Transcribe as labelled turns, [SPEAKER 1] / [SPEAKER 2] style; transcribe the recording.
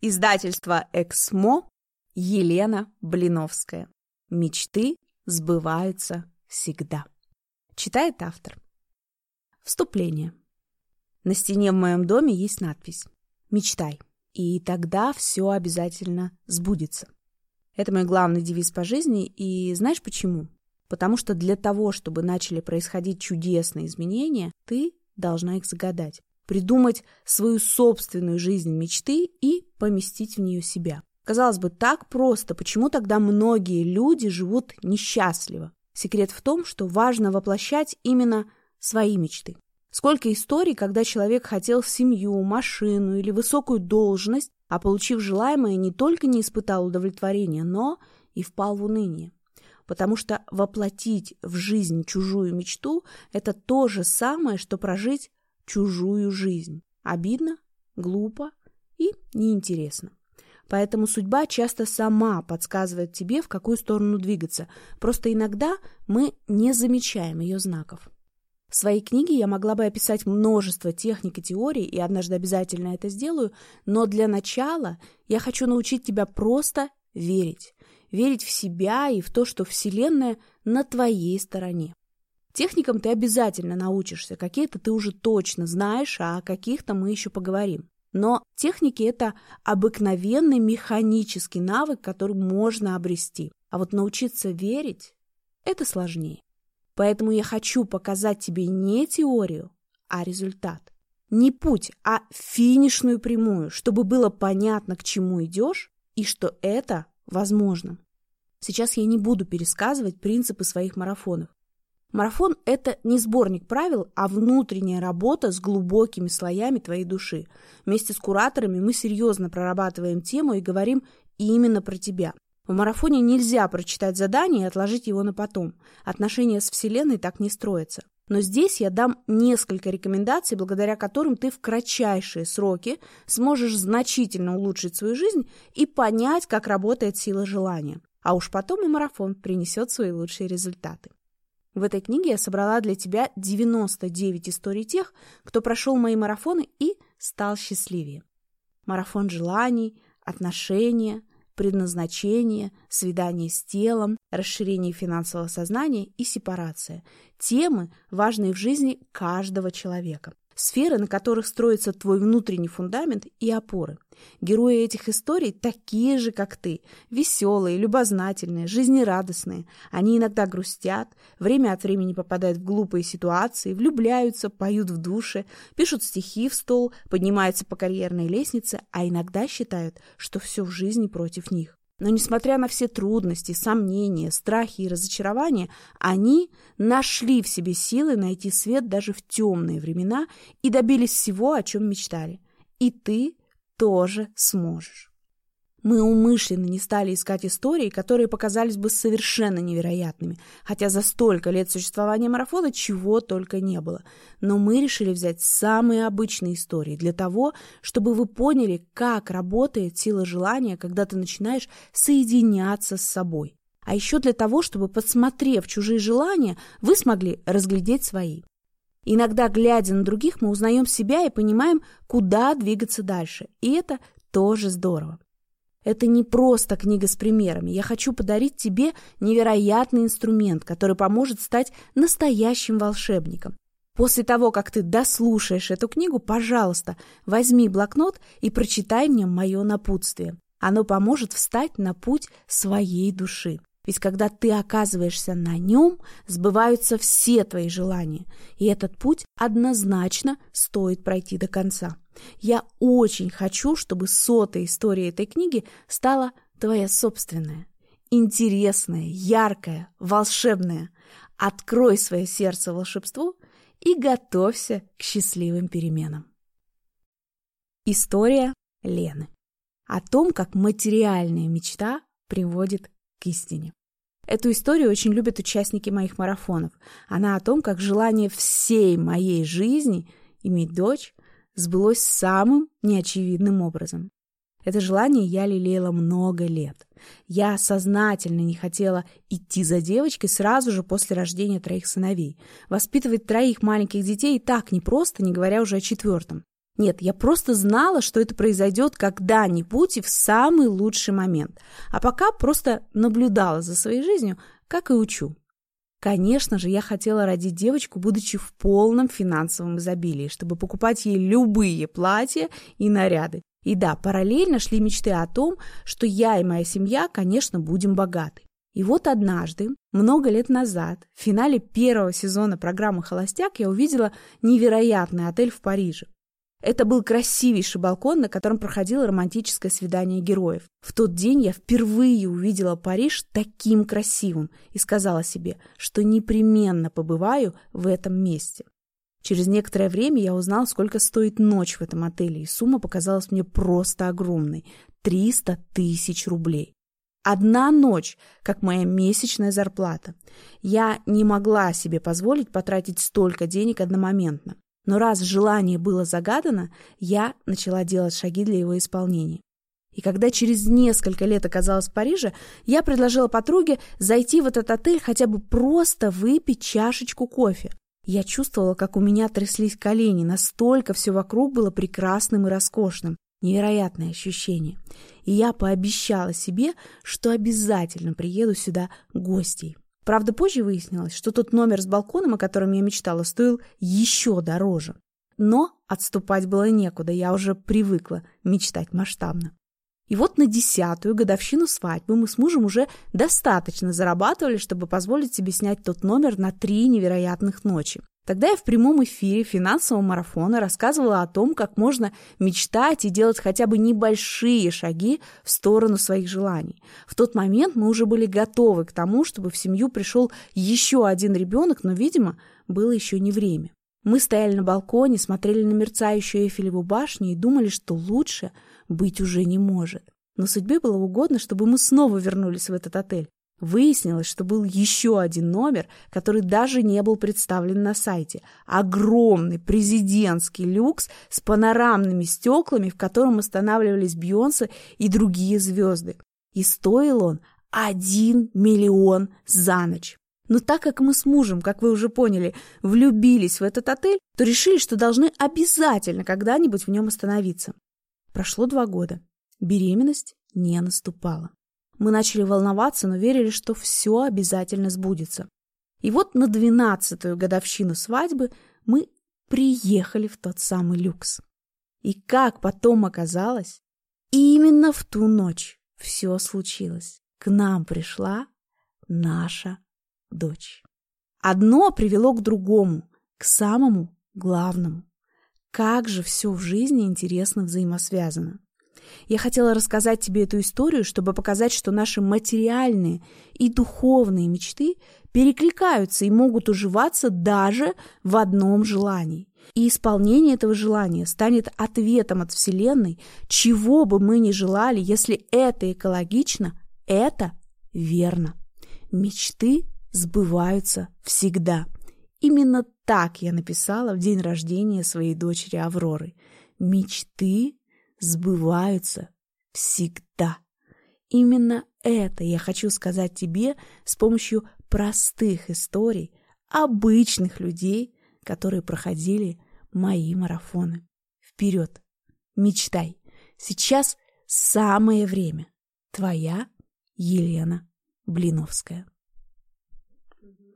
[SPEAKER 1] Издательство «Эксмо», Елена Блиновская. Мечты сбываются всегда. Читает автор. Вступление. На стене в моем доме есть надпись «Мечтай, и тогда все обязательно сбудется». Это мой главный девиз по жизни, и знаешь почему? Потому что для того, чтобы начали происходить чудесные изменения, ты должна их загадать придумать свою собственную жизнь мечты и поместить в нее себя. Казалось бы, так просто, почему тогда многие люди живут несчастливо? Секрет в том, что важно воплощать именно свои мечты. Сколько историй, когда человек хотел семью, машину или высокую должность, а получив желаемое, не только не испытал удовлетворения, но и впал в уныние. Потому что воплотить в жизнь чужую мечту – это то же самое, что прожить чужую жизнь. Обидно, глупо и неинтересно. Поэтому судьба часто сама подсказывает тебе, в какую сторону двигаться. Просто иногда мы не замечаем ее знаков. В своей книге я могла бы описать множество техник и теорий, и однажды обязательно это сделаю, но для начала я хочу научить тебя просто верить. Верить в себя и в то, что Вселенная на твоей стороне. Техникам ты обязательно научишься, какие-то ты уже точно знаешь, а о каких-то мы еще поговорим. Но техники – это обыкновенный механический навык, который можно обрести. А вот научиться верить – это сложнее. Поэтому я хочу показать тебе не теорию, а результат. Не путь, а финишную прямую, чтобы было понятно, к чему идешь и что это возможно. Сейчас я не буду пересказывать принципы своих марафонов. Марафон – это не сборник правил, а внутренняя работа с глубокими слоями твоей души. Вместе с кураторами мы серьезно прорабатываем тему и говорим именно про тебя. В марафоне нельзя прочитать задание и отложить его на потом. Отношения с Вселенной так не строятся. Но здесь я дам несколько рекомендаций, благодаря которым ты в кратчайшие сроки сможешь значительно улучшить свою жизнь и понять, как работает сила желания. А уж потом и марафон принесет свои лучшие результаты. В этой книге я собрала для тебя 99 историй тех, кто прошел мои марафоны и стал счастливее. Марафон желаний, отношения, предназначение, свидание с телом, расширение финансового сознания и сепарация. Темы, важные в жизни каждого человека сферы, на которых строится твой внутренний фундамент и опоры. Герои этих историй такие же, как ты, веселые, любознательные, жизнерадостные. Они иногда грустят, время от времени попадают в глупые ситуации, влюбляются, поют в душе, пишут стихи в стол, поднимаются по карьерной лестнице, а иногда считают, что все в жизни против них. Но несмотря на все трудности, сомнения, страхи и разочарования, они нашли в себе силы найти свет даже в темные времена и добились всего, о чем мечтали. И ты тоже сможешь. Мы умышленно не стали искать истории, которые показались бы совершенно невероятными, хотя за столько лет существования марафона чего только не было. Но мы решили взять самые обычные истории для того, чтобы вы поняли, как работает сила желания, когда ты начинаешь соединяться с собой. А еще для того, чтобы, подсмотрев чужие желания, вы смогли разглядеть свои. Иногда, глядя на других, мы узнаем себя и понимаем, куда двигаться дальше. И это тоже здорово. Это не просто книга с примерами. Я хочу подарить тебе невероятный инструмент, который поможет стать настоящим волшебником. После того, как ты дослушаешь эту книгу, пожалуйста, возьми блокнот и прочитай мне мое напутствие. Оно поможет встать на путь своей души. Ведь когда ты оказываешься на нем, сбываются все твои желания. И этот путь однозначно стоит пройти до конца. Я очень хочу, чтобы сотая история этой книги стала твоя собственная. Интересная, яркая, волшебная. Открой свое сердце волшебству и готовься к счастливым переменам. История Лены. О том, как материальная мечта приводит к истине. Эту историю очень любят участники моих марафонов. Она о том, как желание всей моей жизни иметь дочь сбылось самым неочевидным образом. Это желание я лелеяла много лет. Я сознательно не хотела идти за девочкой сразу же после рождения троих сыновей. Воспитывать троих маленьких детей и так непросто, не говоря уже о четвертом. Нет, я просто знала, что это произойдет когда-нибудь и в самый лучший момент. А пока просто наблюдала за своей жизнью, как и учу. Конечно же, я хотела родить девочку, будучи в полном финансовом изобилии, чтобы покупать ей любые платья и наряды. И да, параллельно шли мечты о том, что я и моя семья, конечно, будем богаты. И вот однажды, много лет назад, в финале первого сезона программы «Холостяк» я увидела невероятный отель в Париже. Это был красивейший балкон, на котором проходило романтическое свидание героев. В тот день я впервые увидела Париж таким красивым и сказала себе, что непременно побываю в этом месте. Через некоторое время я узнала, сколько стоит ночь в этом отеле, и сумма показалась мне просто огромной – 300 тысяч рублей. Одна ночь, как моя месячная зарплата. Я не могла себе позволить потратить столько денег одномоментно. Но раз желание было загадано, я начала делать шаги для его исполнения. И когда через несколько лет оказалась в Париже, я предложила подруге зайти в этот отель хотя бы просто выпить чашечку кофе. Я чувствовала, как у меня тряслись колени, настолько все вокруг было прекрасным и роскошным. Невероятное ощущение. И я пообещала себе, что обязательно приеду сюда гостей. Правда, позже выяснилось, что тот номер с балконом, о котором я мечтала, стоил еще дороже. Но отступать было некуда, я уже привыкла мечтать масштабно. И вот на десятую годовщину свадьбы мы с мужем уже достаточно зарабатывали, чтобы позволить себе снять тот номер на три невероятных ночи. Тогда я в прямом эфире финансового марафона рассказывала о том, как можно мечтать и делать хотя бы небольшие шаги в сторону своих желаний. В тот момент мы уже были готовы к тому, чтобы в семью пришел еще один ребенок, но, видимо, было еще не время. Мы стояли на балконе, смотрели на мерцающую Эйфелеву башню и думали, что лучше быть уже не может. Но судьбе было угодно, чтобы мы снова вернулись в этот отель. Выяснилось, что был еще один номер, который даже не был представлен на сайте. Огромный президентский люкс с панорамными стеклами, в котором останавливались Бьонсе и другие звезды. И стоил он 1 миллион за ночь. Но так как мы с мужем, как вы уже поняли, влюбились в этот отель, то решили, что должны обязательно когда-нибудь в нем остановиться. Прошло два года. Беременность не наступала. Мы начали волноваться, но верили, что все обязательно сбудется. И вот на двенадцатую годовщину свадьбы мы приехали в тот самый люкс. И как потом оказалось, именно в ту ночь все случилось. К нам пришла наша дочь. Одно привело к другому, к самому главному. Как же все в жизни интересно взаимосвязано. Я хотела рассказать тебе эту историю, чтобы показать, что наши материальные и духовные мечты перекликаются и могут уживаться даже в одном желании. И исполнение этого желания станет ответом от Вселенной, чего бы мы ни желали, если это экологично, это верно. Мечты сбываются всегда. Именно так я написала в день рождения своей дочери Авроры. Мечты сбываются всегда. Именно это я хочу сказать тебе с помощью простых историй обычных людей, которые проходили мои марафоны. Вперед! Мечтай! Сейчас самое время. Твоя Елена Блиновская.